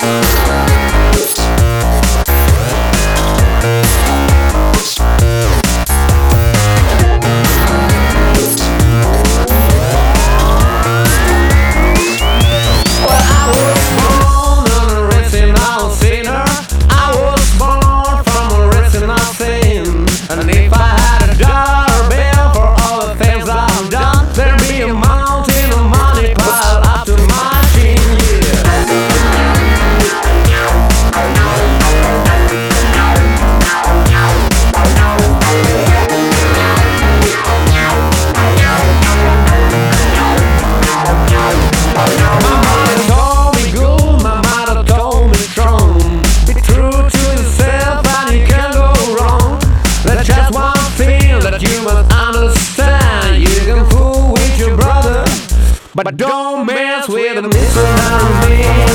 Thank But you must understand, you can fool with your brother, but don't mess with a missionary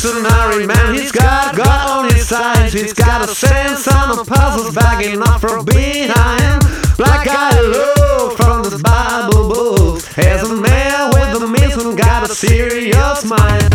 He's an Iron Man, he's got God on his side. He's got a sense on the puzzles bagging up from behind. Like I look from the Bible book. as a man with a mission got a serious mind.